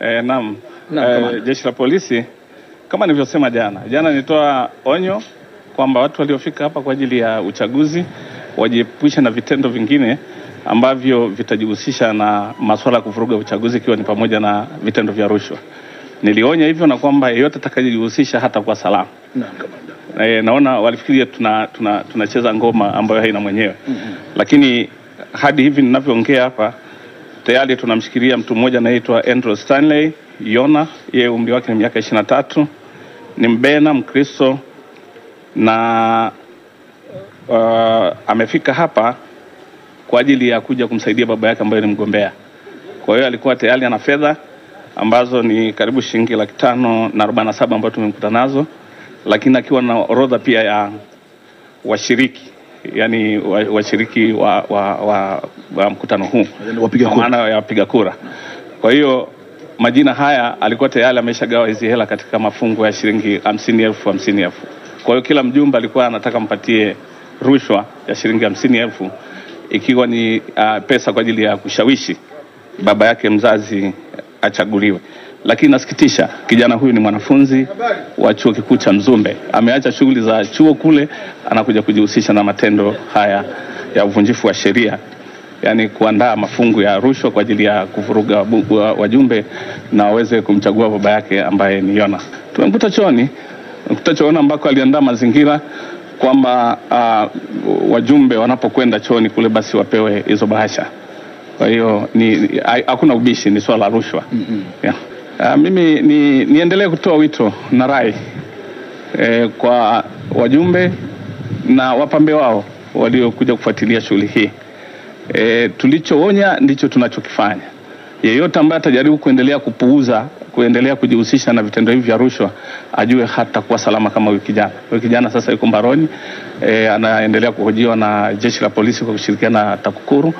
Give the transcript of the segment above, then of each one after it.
Eh, naam. Naam, Eh, jeshi la polisi kama nilivyosema jana, jana nilitoa onyo kwamba watu waliofika hapa kwa ajili ya uchaguzi wajiepushe na vitendo vingine ambavyo vitajihusisha na masuala ya kuvuruga uchaguzi ikiwa ni pamoja na vitendo vya rushwa. Nilionya hivyo na kwamba yeyote atakayejihusisha hata kwa salama. na. E, naona walifikiria tuna tuna tunacheza ngoma ambayo haina mwenyewe mm-hmm. Lakini hadi hivi ninavyoongea hapa tayari tunamshikilia mtu mmoja anaitwa Andrew Stanley. Yona, yeye umri wake ni miaka ishirini na tatu, ni mbena Mkristo na uh, amefika hapa kwa ajili ya kuja kumsaidia baba yake ambaye ni mgombea. Kwa hiyo alikuwa tayari ana fedha ambazo ni karibu shilingi laki tano na arobaini na saba ambayo tumemkuta nazo, lakini akiwa na orodha pia ya washiriki yani washiriki wa, wa, wa, wa mkutano huu Yaani kwa maana ya wapiga kura. Kwa hiyo majina haya alikuwa tayari ameshagawa hizi hela katika mafungu ya shilingi hamsini elfu hamsini elfu. Kwa hiyo kila mjumbe alikuwa anataka mpatie rushwa ya shilingi hamsini elfu ikiwa ni uh, pesa kwa ajili ya kushawishi baba yake mzazi achaguliwe. Lakini nasikitisha, kijana huyu ni mwanafunzi wa chuo kikuu cha Mzumbe, ameacha shughuli za chuo kule, anakuja kujihusisha na matendo haya ya uvunjifu wa sheria yaani kuandaa mafungu ya rushwa kwa ajili ya kuvuruga wajumbe na waweze kumchagua baba yake ambaye ni Yona. Tumemkuta chooni, mkuta chooni ambako aliandaa mazingira kwamba uh, wajumbe wanapokwenda chooni kule basi wapewe hizo bahasha. Kwa hiyo ni hakuna ubishi, ni swala la rushwa. Yeah. Uh, mimi ni, niendelee kutoa wito na rai eh, kwa wajumbe na wapambe wao waliokuja kufuatilia shughuli hii. E, tulichoonya ndicho tunachokifanya. Yeyote ambaye atajaribu kuendelea kupuuza, kuendelea kujihusisha na vitendo hivi vya rushwa, ajue hata kuwa salama kama huyu kijana. Huyu kijana sasa yuko mbaroni, e, anaendelea kuhojiwa na jeshi la polisi kwa kushirikiana na TAKUKURU.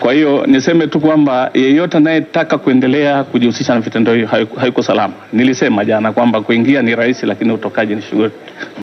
Kwa hiyo niseme tu kwamba yeyote anayetaka kuendelea kujihusisha na vitendo hivyo hayuko salama. Nilisema jana kwamba kuingia ni rahisi, lakini utokaji ni shughuli